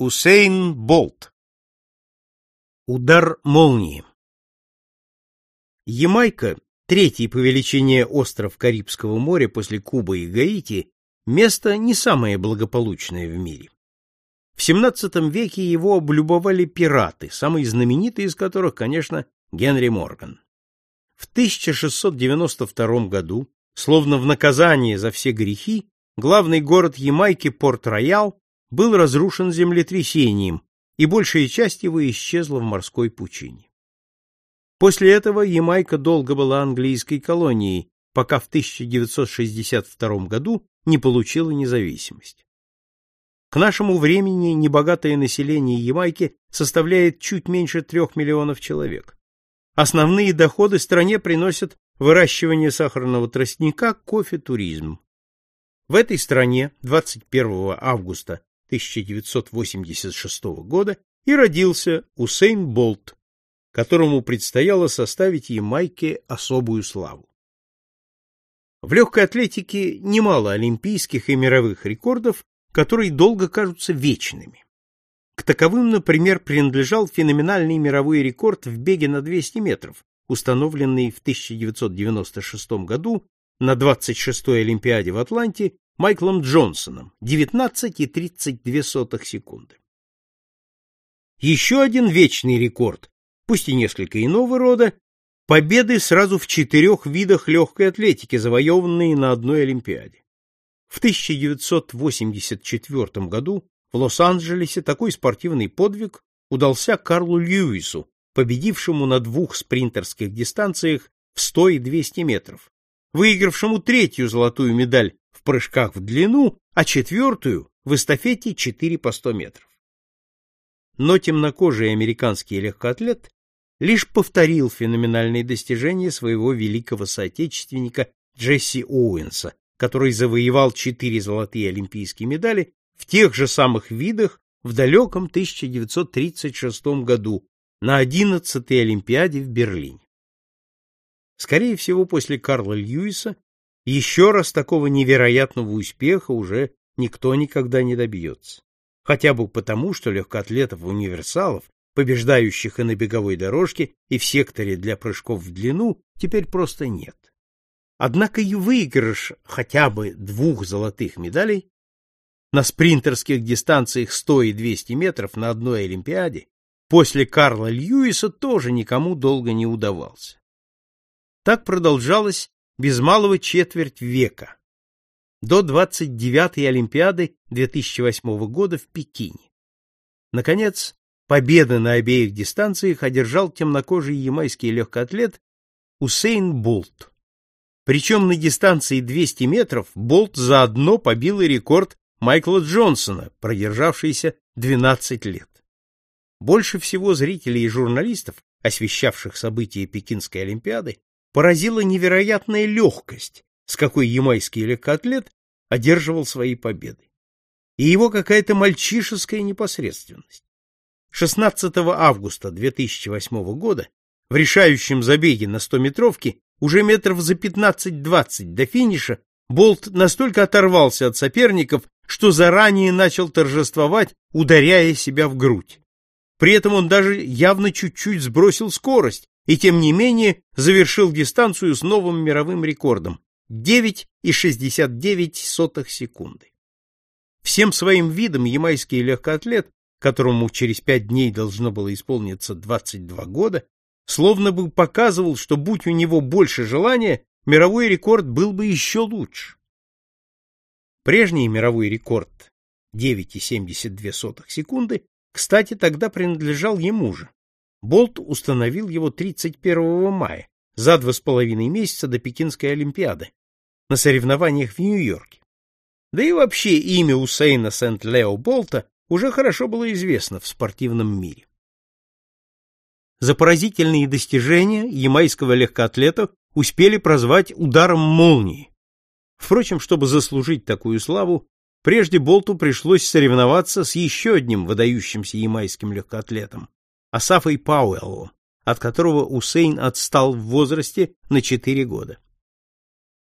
Усейн Болт Удар молнии Ямайка, третий по величине остров Карибского моря после Кубы и Гаити, место не самое благополучное в мире. В XVII веке его облюбовали пираты, самый знаменитый из которых, конечно, Генри Морган. В 1692 году, словно в наказание за все грехи, главный город Ямайки Порт-Роял был разрушен землетрясением, и большая часть его исчезла в морской пучине. После этого Ямайка долго была английской колонией, пока в 1962 году не получила независимость. К нашему времени небогатое население Ямайки составляет чуть меньше трех миллионов человек. Основные доходы стране приносят выращивание сахарного тростника, кофе, туризм. В этой стране 21 августа 1986 года и родился Усейн Болт, которому предстояло составить Ямайке особую славу. В легкой атлетике немало олимпийских и мировых рекордов, которые долго кажутся вечными. К таковым, например, принадлежал феноменальный мировой рекорд в беге на 200 метров, установленный в 1996 году на 26-й Олимпиаде в Атланте Майклом Джонсоном 19,32 секунды. Еще один вечный рекорд, пусть и несколько иного рода, победы сразу в четырех видах легкой атлетики, завоеванные на одной Олимпиаде. В 1984 году в Лос-Анджелесе такой спортивный подвиг удался Карлу Льюису, победившему на двух спринтерских дистанциях в 100 и 200 метров, выигравшему третью золотую медаль в прыжках в длину, а четвертую в эстафете 4 по 100 метров. Но темнокожий американский легкоатлет лишь повторил феноменальные достижения своего великого соотечественника Джесси Оуэнса, который завоевал четыре золотые олимпийские медали в тех же самых видах в далеком 1936 году на 11-й Олимпиаде в Берлине. Скорее всего, после Карла Льюиса еще раз такого невероятного успеха уже никто никогда не добьется. Хотя бы потому, что легкоатлетов-универсалов, побеждающих и на беговой дорожке, и в секторе для прыжков в длину, теперь просто нет. Однако и выигрыш хотя бы двух золотых медалей на спринтерских дистанциях 100 и 200 метров на одной Олимпиаде после Карла Льюиса тоже никому долго не удавался. Так продолжалось без малого четверть века, до 29-й Олимпиады 2008 года в Пекине. Наконец, победы на обеих дистанциях одержал темнокожий ямайский легкоатлет Усейн Болт. Причем на дистанции 200 метров Болт заодно побил и рекорд Майкла Джонсона, продержавшийся 12 лет. Больше всего зрителей и журналистов, освещавших события Пекинской Олимпиады, поразила невероятная легкость, с какой ямайский легкоатлет одерживал свои победы, и его какая-то мальчишеская непосредственность. 16 августа 2008 года в решающем забеге на 100-метровке уже метров за 15-20 до финиша Болт настолько оторвался от соперников, что заранее начал торжествовать, ударяя себя в грудь. При этом он даже явно чуть-чуть сбросил скорость, и тем не менее завершил дистанцию с новым мировым рекордом 9,69 секунды. Всем своим видом ямайский легкоатлет, которому через пять дней должно было исполниться 22 года, словно бы показывал, что будь у него больше желания, мировой рекорд был бы еще лучше. Прежний мировой рекорд 9,72 секунды, кстати, тогда принадлежал ему же. Болт установил его 31 мая, за два с половиной месяца до Пекинской Олимпиады, на соревнованиях в Нью-Йорке. Да и вообще имя Усейна Сент-Лео Болта уже хорошо было известно в спортивном мире. За поразительные достижения ямайского легкоатлета успели прозвать ударом молнии. Впрочем, чтобы заслужить такую славу, прежде Болту пришлось соревноваться с еще одним выдающимся ямайским легкоатлетом Асафой Пауэллом, от которого Усейн отстал в возрасте на 4 года.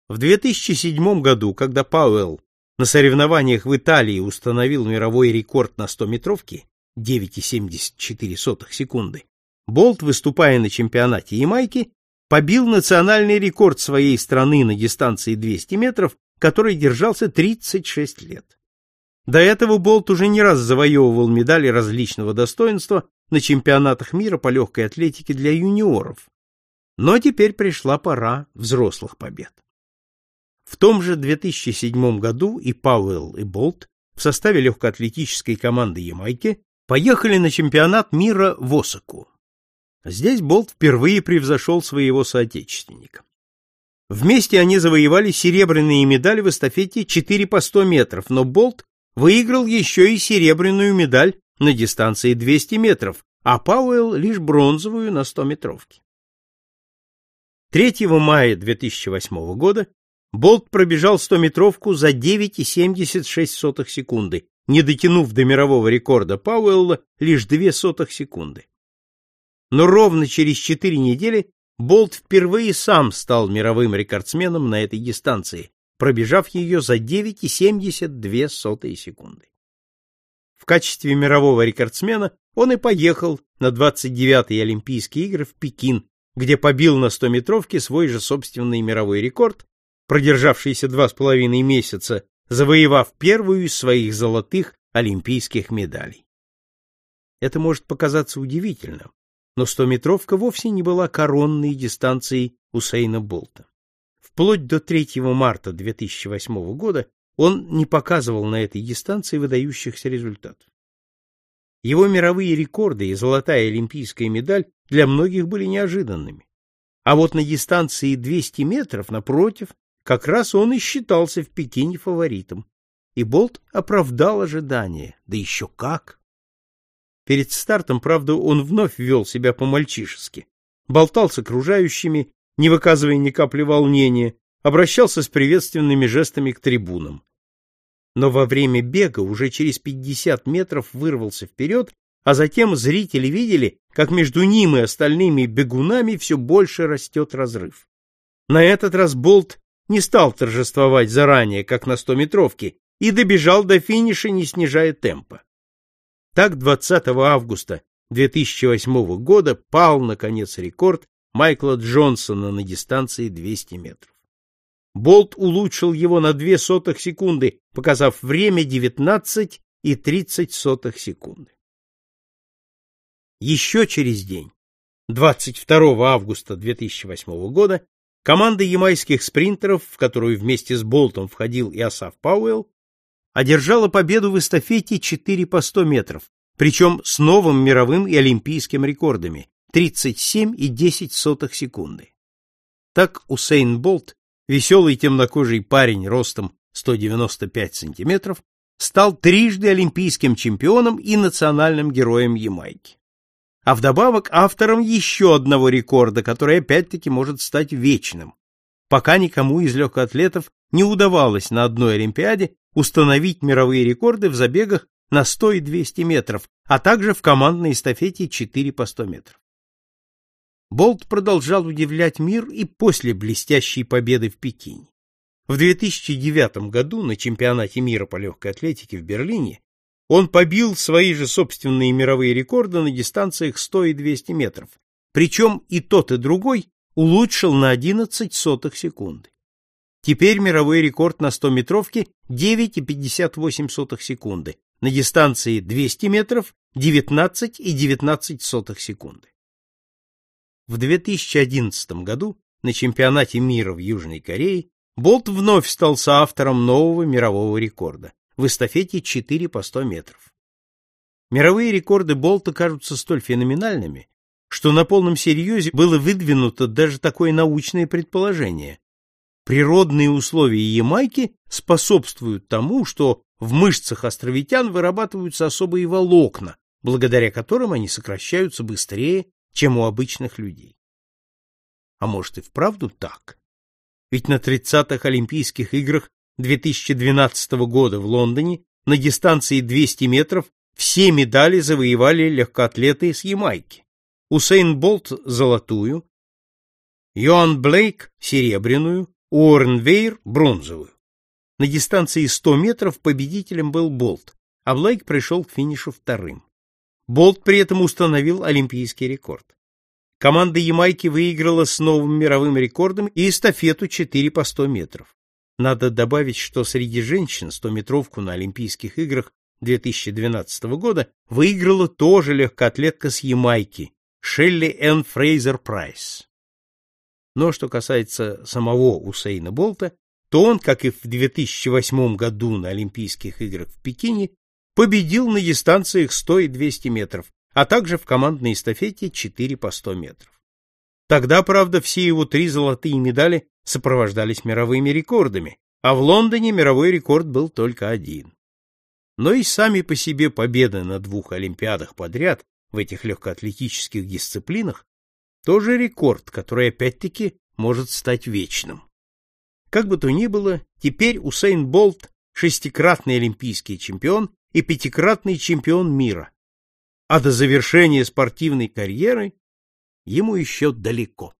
В 2007 году, когда Пауэлл на соревнованиях в Италии установил мировой рекорд на 100-метровке 9,74 секунды, Болт, выступая на чемпионате Ямайки, побил национальный рекорд своей страны на дистанции 200 метров, который держался 36 лет. До этого Болт уже не раз завоевывал медали различного достоинства на чемпионатах мира по легкой атлетике для юниоров. Но теперь пришла пора взрослых побед. В том же 2007 году и Пауэлл, и Болт в составе легкоатлетической команды Ямайки поехали на чемпионат мира в Осаку. Здесь Болт впервые превзошел своего соотечественника. Вместе они завоевали серебряные медали в эстафете 4 по 100 метров, но Болт выиграл еще и серебряную медаль на дистанции 200 метров, а Пауэлл лишь бронзовую на 100 метровке. 3 мая 2008 года Болт пробежал 100-метровку за 9,76 секунды, не дотянув до мирового рекорда Пауэлла лишь 2 сотых секунды. Но ровно через 4 недели Болт впервые сам стал мировым рекордсменом на этой дистанции, пробежав ее за 9,72 секунды. В качестве мирового рекордсмена он и поехал на 29-е Олимпийские игры в Пекин, где побил на 100-метровке свой же собственный мировой рекорд, продержавшийся два с половиной месяца, завоевав первую из своих золотых олимпийских медалей. Это может показаться удивительным, но 100-метровка вовсе не была коронной дистанцией Усейна Болта. Вплоть до 3 марта 2008 года он не показывал на этой дистанции выдающихся результатов. Его мировые рекорды и золотая олимпийская медаль для многих были неожиданными. А вот на дистанции 200 метров, напротив, как раз он и считался в Пекине фаворитом. И Болт оправдал ожидания, да еще как! Перед стартом, правда, он вновь вел себя по-мальчишески. Болтал с окружающими, не выказывая ни капли волнения, обращался с приветственными жестами к трибунам. Но во время бега уже через 50 метров вырвался вперед, а затем зрители видели, как между ним и остальными бегунами все больше растет разрыв. На этот раз Болт не стал торжествовать заранее, как на 100-метровке, и добежал до финиша, не снижая темпа. Так 20 августа 2008 года пал, наконец, рекорд Майкла Джонсона на дистанции 200 метров. Болт улучшил его на 2 сотых секунды, показав время 19 и 30 сотых секунды. Еще через день, 22 августа 2008 года, команда ямайских спринтеров, в которую вместе с Болтом входил и Асаф Пауэлл, одержала победу в эстафете 4 по 100 метров, причем с новым мировым и олимпийским рекордами 37,10 секунды. Так Усейн Болт, веселый темнокожий парень ростом 195 сантиметров, стал трижды олимпийским чемпионом и национальным героем Ямайки. А вдобавок автором еще одного рекорда, который опять-таки может стать вечным. Пока никому из легкоатлетов не удавалось на одной Олимпиаде установить мировые рекорды в забегах на 100 и 200 метров, а также в командной эстафете 4 по 100 метров. Болт продолжал удивлять мир и после блестящей победы в Пекине. В 2009 году на чемпионате мира по легкой атлетике в Берлине он побил свои же собственные мировые рекорды на дистанциях 100 и 200 метров, причем и тот, и другой улучшил на 11 сотых секунды. Теперь мировой рекорд на 100-метровке 9,58 секунды, на дистанции 200 метров 19,19 секунды. В 2011 году на чемпионате мира в Южной Корее Болт вновь стал соавтором нового мирового рекорда в эстафете 4 по 100 метров. Мировые рекорды Болта кажутся столь феноменальными, что на полном серьезе было выдвинуто даже такое научное предположение. Природные условия Ямайки способствуют тому, что в мышцах островитян вырабатываются особые волокна, благодаря которым они сокращаются быстрее чем у обычных людей. А может и вправду так? Ведь на 30-х Олимпийских играх 2012 года в Лондоне на дистанции 200 метров все медали завоевали легкоатлеты из Ямайки. Усейн Болт – золотую, Йоан Блейк – серебряную, Уоррен Вейр – бронзовую. На дистанции 100 метров победителем был Болт, а Блейк пришел к финишу вторым. Болт при этом установил олимпийский рекорд. Команда Ямайки выиграла с новым мировым рекордом и эстафету 4 по 100 метров. Надо добавить, что среди женщин 100-метровку на Олимпийских играх 2012 года выиграла тоже легкоатлетка с Ямайки Шелли Н. Фрейзер Прайс. Но что касается самого Усейна Болта, то он, как и в 2008 году на Олимпийских играх в Пекине, победил на дистанциях 100 и 200 метров, а также в командной эстафете 4 по 100 метров. Тогда, правда, все его три золотые медали сопровождались мировыми рекордами, а в Лондоне мировой рекорд был только один. Но и сами по себе победы на двух олимпиадах подряд в этих легкоатлетических дисциплинах тоже рекорд, который опять-таки может стать вечным. Как бы то ни было, теперь Усейн Болт шестикратный олимпийский чемпион и пятикратный чемпион мира. А до завершения спортивной карьеры ему еще далеко.